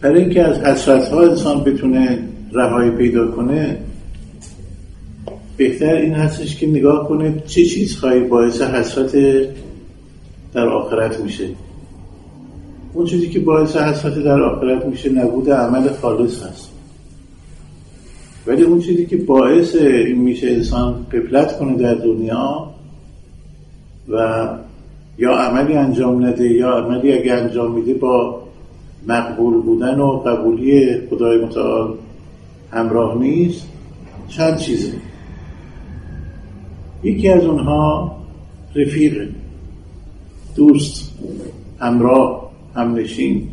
برای اینکه از حسرت ها انسان بتونه رهایی پیدا کنه بهتر این هستش که نگاه کنه چه چیزهایی باعث حسرت در آخرت میشه. اون چیزی که باعث حسرت در آخرت میشه نبود عمل خالص هست. ولی اون چیزی که باعث این میشه انسان قفلت کنه در دنیا و یا عملی انجام نده یا عملی اگه انجام میده با مقبول بودن و قبولی خدای متعال همراه نیست چند چیزه. یکی از اونها رفیقه دوست همراه همنشین.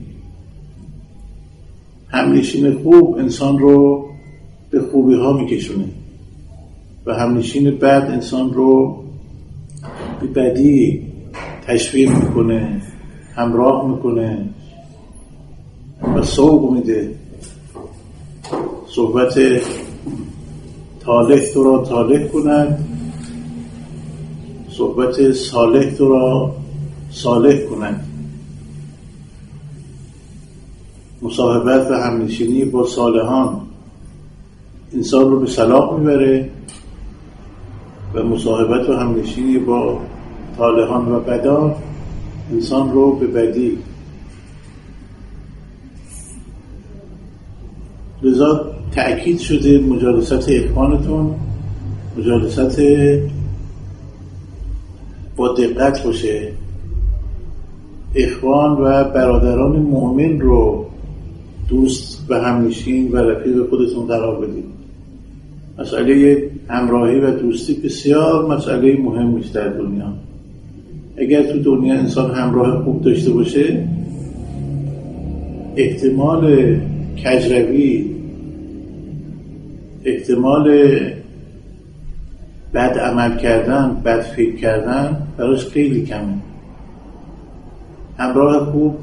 همنشین خوب انسان رو به خوبی ها میکشونه و همنشین بد انسان رو به بدی تشویق می‌کنه همراه می‌کنه. سوق میده. صحبت تاله تو را تاله کند. صحبت صالح تو را صالح کند. مصاحبت و همنشینی با صالحان. انسان رو به صلاح می‌بره و مصاحبت و همنشینی با طالحان و بدان انسان رو به بدی لذا تأکید شده مجالست اخوانتون مجالست با دقت باشه. اخوان و برادران مؤمن رو دوست و همنشین و رفیق خودتون قرار بدید. مسئله همراهی و دوستی بسیار مسئله مهم است در دنیا. اگر تو دنیا انسان همراه خوب داشته باشه احتمال کجروی احتمال بد عمل کردن بد فکر کردن براش خیلی کمه. همراه خوب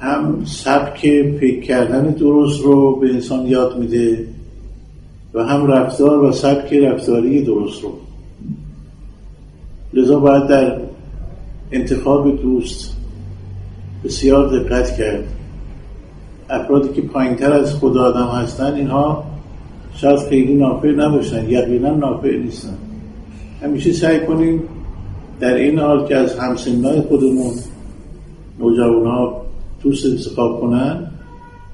هم سبک فکر کردن درست رو به انسان یاد میده و هم رفتار و سبک رفتاری درست رو. لذا باید در انتخاب دوست بسیار دقت کرد. افرادی که پایینتر از خدا آدم هستن اینها شاید خیلی نافع نباشن یقینا نافع نیستن. همیشه سعی کنیم در این حال که از همسنای خودمون نوجوان ها دوست انتخاب کنن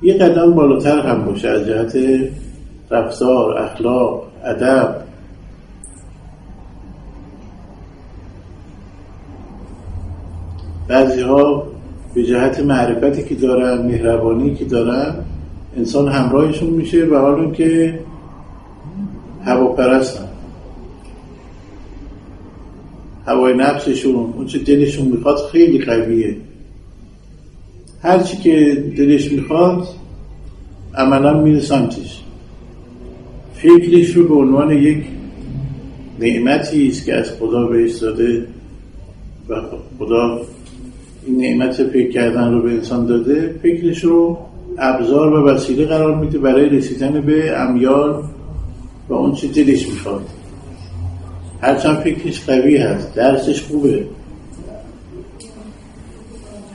یه قدم بالاتر هم باشه از جهت رفتار اخلاق ادب. بعضی ها به جهت معرفتی که دارن مهربانی که دارن انسان همراهشون میشه و حالا که هواپرستن. هوای نفسشون اون چه دلشون می‌خواد خیلی قویه. هرچی که دلش می‌خواد عملا میره سمتش. فکرش رو به عنوان یک نعمتی است که از خدا بهش داده و خدا این نعمت فکر کردن رو به انسان داده فکرش رو ابزار و وسیله قرار میده برای رسیدن به امیال و اون چی دلش می‌خواد. هرچند فکرش قوی هست درسش خوبه.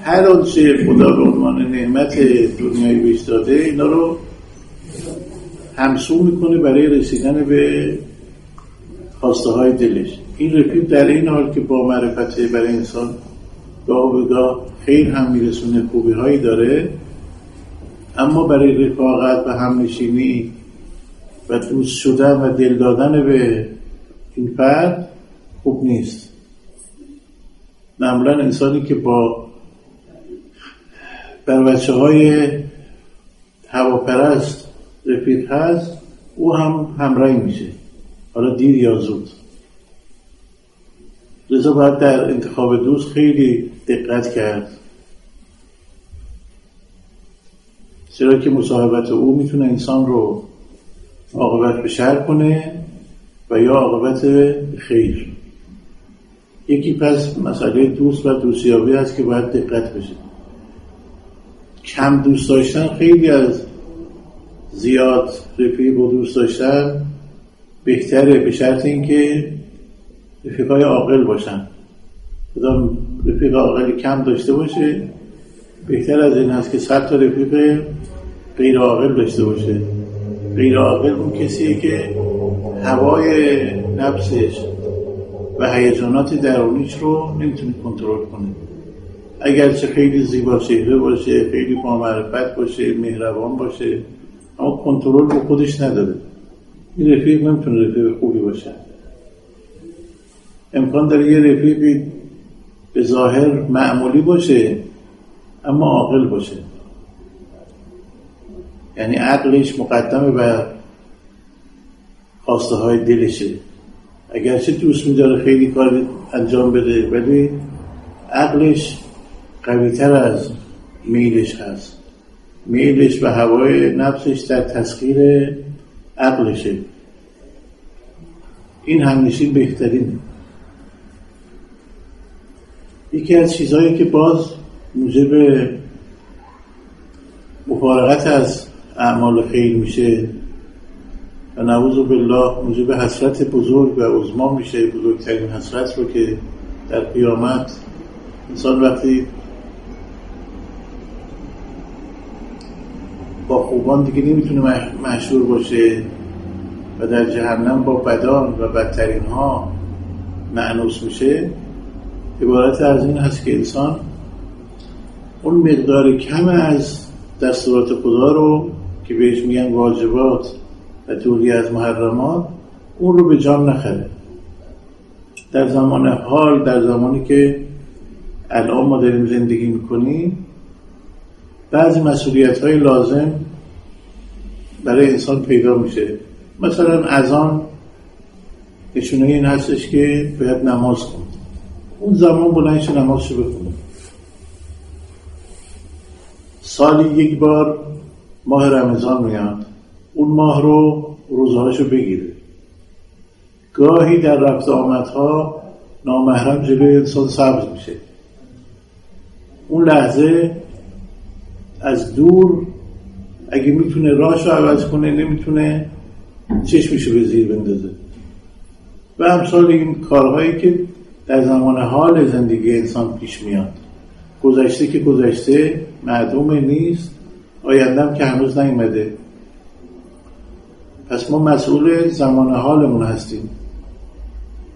هر آنچه خدا به عنوان نعمت دنیایی بهش داده اینا رو همسو می‌کنه برای رسیدن به خواسته های دلش. این رفیق در این حال که با معرفت برای انسان گاه به گاه خیر هم میرسونه خوبی هایی داره. اما برای رفاقت و همنشینی و دوست شدن و دل دادن به این فرد خوب نیست. معمولا انسانی که با بر بچه های هواپرست رفیق هست او هم همراهی میشه. حالا دیر یا زود. لذا باید در انتخاب دوست خیلی دقت کرد. چرا که مصاحبت او می‌تونه انسان رو عاقبت به شر کنه و یا عاقبت خیر. یکی پس مسئله دوست و دوستیابی هست که باید دقت بشه. کم دوست داشتن خیلی از زیاد رفیق و دوست داشتن بهتره به شرط اینکه رفیقای عاقل باشن. خدا رفیق عاقلی کم داشته باشه بهتر از این هست که صد تا رفیق غیر عاقل داشته باشه. غیر عاقل اون کسیه که هوای نفسش و هیجانات درونیش رو نمی‌تونه کنترل کنه. اگرچه خیلی زیبا چهره باشه خیلی با معرفت باشه مهربان باشه اما کنترل به خودش نداره. این رفیق نمی‌تونه رفیق خوبی باشه. امکان داره یه رفیقی به ظاهر معمولی باشه اما عاقل باشه. یعنی عقلش مقدم بر خواسته های دلشه. اگرچه دوست میداره خیلی کار انجام بده ولی عقلش قویتر از میلش هست. میلش و هوای نفسش در تسخیر عقلشه. این همنشین بهترینه. یکی از چیزهایی که باز موجب مفارقت از اعمال خیر میشه و نعوذ بالله موجب حسرت بزرگ و عظما میشه بزرگترین حسرت رو که در قیامت انسان وقتی با خوبان دیگه نمی‌تونه مشهور باشه و در جهنم با بدان و بدترین ها معنوس میشه عبارت از این هست که انسان اون مقدار کم از دستورات خدا رو که بهش میگن واجبات و دوری از محرمات اون رو به جان نخره. در زمان حال در زمانی که الان ما داریم زندگی می‌کنیم بعضی مسئولیت های لازم برای انسان پیدا میشه. مثلا از آن نشونه این هستش که باید نماز کن اون زمان بلندش نمازشو بخونه. سالی یک بار ماه رمضان میاد. اون ماه رو روزهاشو بگیره. گاهی در رفت آمدها نامحرم جلوی انسان سبز میشه. اون لحظه از دور اگه می‌تونه راهش رو عوض کنه نمی‌تونه چشمشو به زیر بندازه. و همسال این کارهایی که در زمان حال زندگی انسان پیش میاد. گذشته که گذشته معدوم نیست. آیندم که هنوز نیومده پس ما مسئول زمان حالمون هستیم.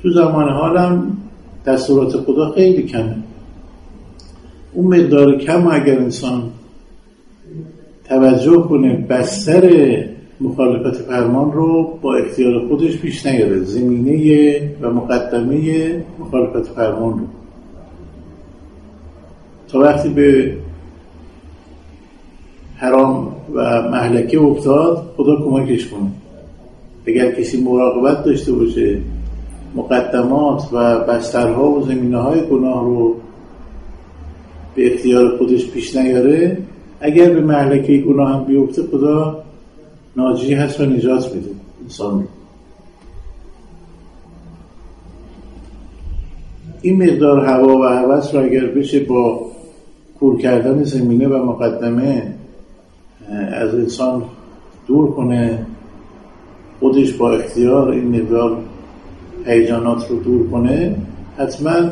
تو زمان حالم دستورات خدا خیلی کمه. اون مقدار کم اگر انسان توجه کنه بستر مخالفت فرمان رو با اختیار خودش پیش نیاره. زمینه و مقدمه مخالفت فرمان رو. تا وقتی به حرام و محلکه افتاد خدا کمکش کنه. اگر کسی مراقبت داشته باشه مقدمات و بسترها و زمینه های گناه رو به اختیار خودش پیش نیاره اگر به محلکه گناه هم بیفته خدا ناجی هست و نجات میده. انسان این مقدار هوا و هوس رو اگر بشه با کور کردن زمینه و مقدمه از انسان دور کنه خودش با اختیار این مقدار هیجانات رو دور کنه حتما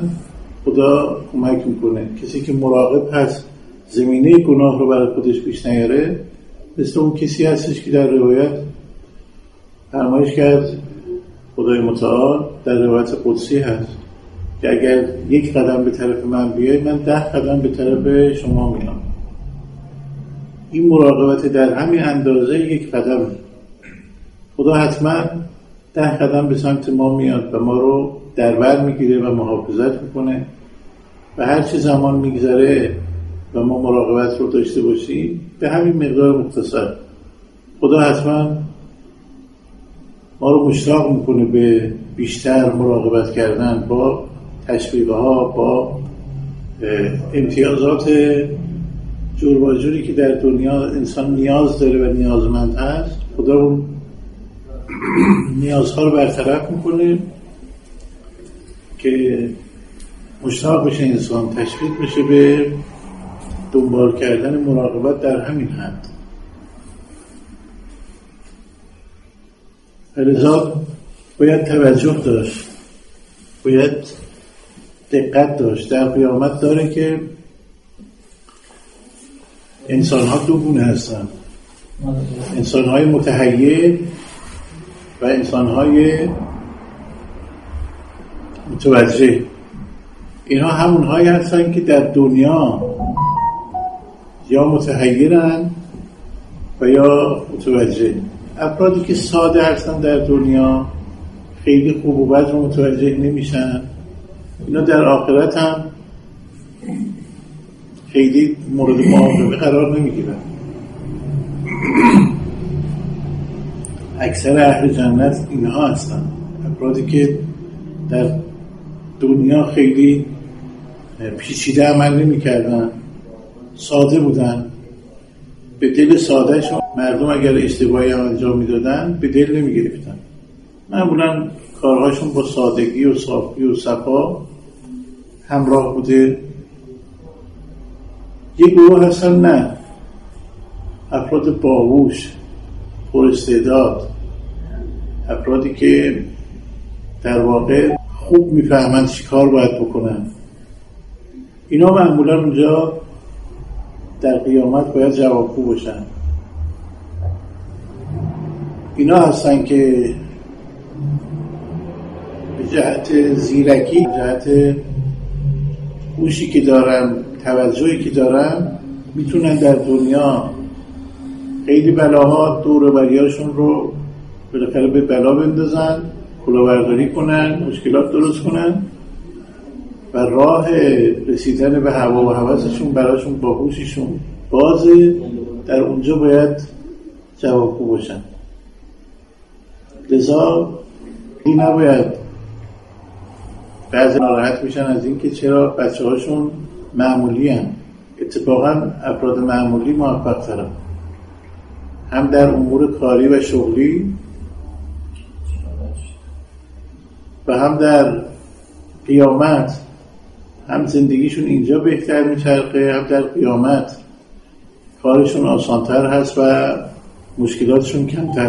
خدا کمک می‌کنه. کسی که مراقب هست زمینه گناه رو برای خودش پیش نیاره مثل اون کسی هستش که در روایت فرمایش کرد خدای متعال در روایت قدسی هست که اگر یک قدم به طرف من بیای من ده قدم به طرف شما میام این مراقبت در همین اندازه یک قدم. خدا حتما ده قدم به سمت ما میاد و ما رو در بر می‌گیره و محافظت می‌کنه و هر چه زمان میگذره و ما مراقبت رو داشته باشیم به همین مقدار مختصر. خدا حتما ما رو مشتاق می‌کنه به بیشتر مراقبت کردن با تشویقه ها با امتیازات جور که در دنیا انسان نیاز داره و نیازمند هست. خدا اون نیازها رو برطرف می‌کنه که مشتاق بشه انسان تشویق بشه به دنبال کردن مراقبت در همین حد. لذا باید توجه داشت. باید دقت داشت. در قیامت داره که انسان ها دو گونه هستن. انسان های متحیر و انسان های متوجه. اینها همون هایی هستن که در دنیا یا متحیرن و یا متوجه. افرادی که ساده هستن در دنیا خیلی خوب و بد رو متوجه نمیشن. اینا در آخرت هم خیلی مورد معاقبه قرار نمی‌گیرن. اکثر اهل جنت اینها هستن. افرادی که در دنیا خیلی پیچیده عمل نمی‌کردن. ساده بودن. به دل سادهشون مردم اگر اشتباهی انجام می‌دادن به دل نمی گرفتن معمولا کارهاشون با سادگی و صافی و صفا همراه بوده. یک گروه هستن نه. افراد باهوش پر استعداد. افرادی که در واقع خوب می‌فهمند چی کار باید بکنن. اینا معمولا اونجا در قیامت باید جوابگو باشن. اینا هستن که به جهت زیرکی جهت هوشی که دارن توجهی که دارن می‌تونن در دنیا خیلی بلاها دور بریاشون رو بالاخره به بلا بندازن کلاورداری کنن مشکلات درست کنن. و راه رسیدن به هوا و حوثشون براشون با هوششون بازه. در اونجا باید جوابگو باشن. لذا این نباید بعضی ناراحت میشن از اینکه چرا بچه هاشون معمولی هن. اتفاقا افراد معمولی موفق ترن هم در امور کاری و شغلی و هم در قیامت هم زندگیشون اینجا بهتر میچرخه هم در قیامت کارشون آسانتر هست و مشکلاتشون کمتر